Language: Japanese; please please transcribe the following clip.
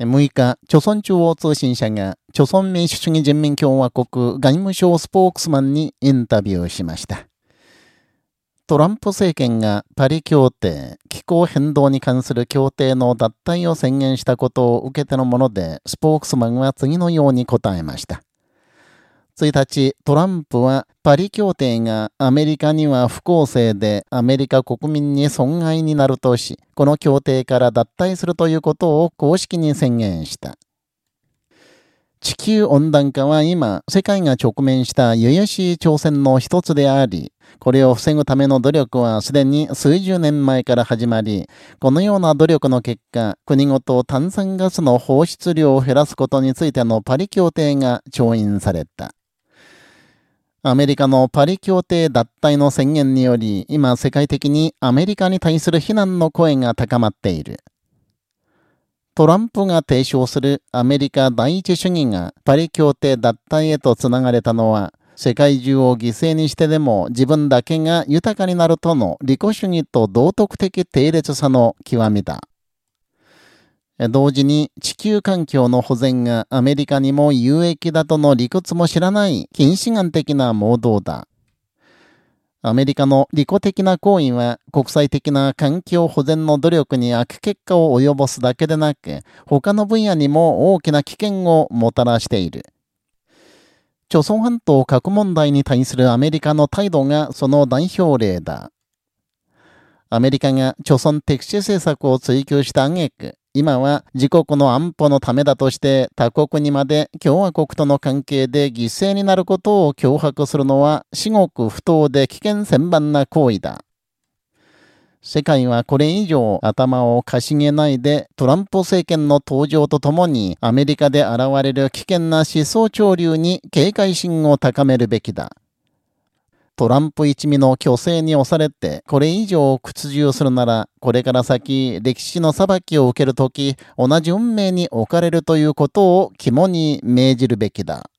6日、朝鮮中央通信社が、朝鮮民主主義人民共和国外務省スポークスマンにインタビューしました。トランプ政権がパリ協定、気候変動に関する協定の脱退を宣言したことを受けてのもので、スポークスマンは次のように答えました。1日、トランプはパリ協定がアメリカには不公正でアメリカ国民に損害になるとし、この協定から脱退するということを公式に宣言した。地球温暖化は今、世界が直面したゆ々しい挑戦の一つであり、これを防ぐための努力はすでに数十年前から始まり、このような努力の結果、国ごと炭酸ガスの放出量を減らすことについてのパリ協定が調印された。アメリカのパリ協定脱退の宣言により、今世界的にアメリカに対する非難の声が高まっている。トランプが提唱するアメリカ第一主義がパリ協定脱退へとつながれたのは、世界中を犠牲にしてでも自分だけが豊かになるとの利己主義と道徳的低劣さの極みだ。同時に地球環境の保全がアメリカにも有益だとの理屈も知らない近視眼的な盲導だ。アメリカの利己的な行為は国際的な環境保全の努力に悪結果を及ぼすだけでなく、他の分野にも大きな危険をもたらしている。朝鮮半島核問題に対するアメリカの態度がその代表例だ。アメリカが朝鮮敵視政策を追求した挙句、今は自国の安保のためだとして他国にまで共和国との関係で犠牲になることを脅迫するのは至極不当で危険千万な行為だ。世界はこれ以上頭をかしげないでトランプ政権の登場とともにアメリカで現れる危険な思想潮流に警戒心を高めるべきだ。トランプ一味の虚勢に押されて、これ以上屈辱するなら、これから先、歴史の裁きを受けるとき、同じ運命に置かれるということを肝に銘じるべきだ。